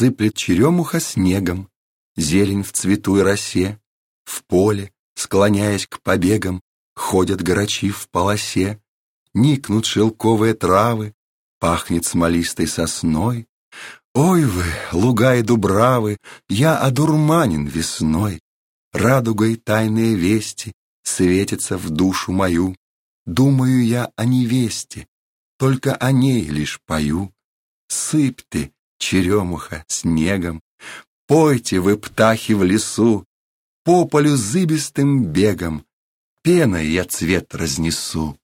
Сыплет черемуха снегом, Зелень в цвету и росе, В поле, склоняясь к побегам, Ходят грачи в полосе, Никнут шелковые травы, Пахнет смолистой сосной. Ой вы, луга и дубравы, Я одурманен весной, Радугой тайные вести Светятся в душу мою. Думаю я о невесте, Только о ней лишь пою. Сыпь ты, черемуха, снегом, Пойте вы, птахи, в лесу, По полю зыбистым бегом. Пеной я цвет разнесу.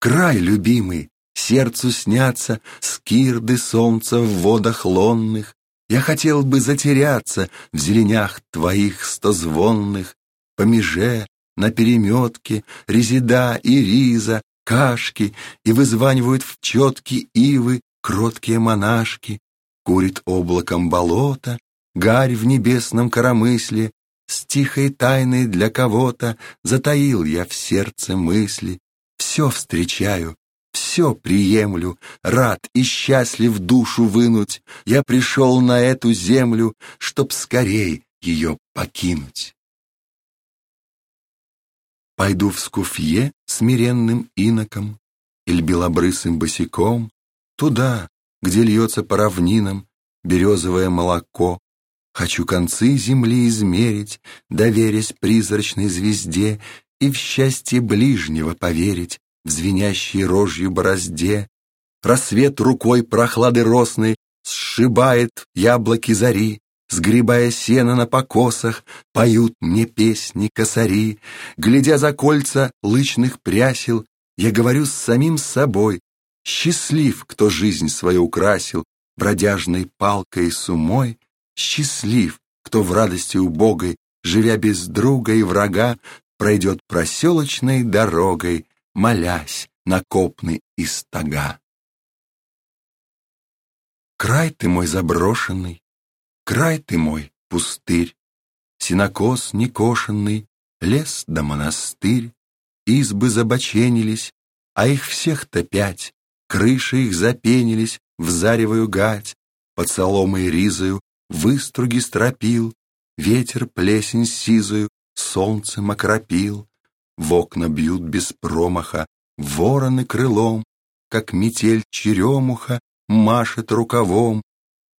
Край любимый, сердцу снятся Скирды солнца в водах лонных, Я хотел бы затеряться В зеленях твоих стозвонных, По меже, на переметке, Резида и риза, кашки, И вызванивают в четки ивы Кроткие монашки, Курит облаком болото, Гарь в небесном коромысле, С тихой тайной для кого-то Затаил я в сердце мысли. Все встречаю, все приемлю, Рад и счастлив душу вынуть. Я пришел на эту землю, Чтоб скорей ее покинуть. Пойду в скуфье смиренным иноком Иль белобрысым босиком, Туда, где льется по равнинам березовое молоко. Хочу концы земли измерить, доверясь призрачной звезде, и в счастье ближнего поверить, в звенящей рожью борозде. Рассвет рукой прохлады росной сшибает яблоки зари, Сгребая сено на покосах, поют мне песни косари. Глядя за кольца лычных прясел, я говорю с самим собой, Счастлив, кто жизнь свою украсил бродяжной палкой и сумой, Счастлив, кто в радости убогой, живя без друга и врага, Пройдет проселочной дорогой, молясь на копны и стога. Край ты мой заброшенный, край ты мой пустырь, Синокос некошенный, лес да монастырь, Избы забоченились, а их всех-то пять, Крыши их запенились в заревую гать, Под соломой ризою выструги стропил, Ветер плесень сизую солнцем окропил, В окна бьют без промаха вороны крылом, Как метель черемуха машет рукавом.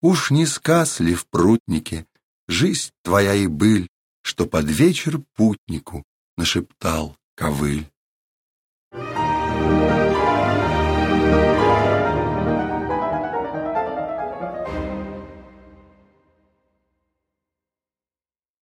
Уж не сказ ли в прутнике жизнь твоя и быль, Что под вечер путнику нашептал ковыль.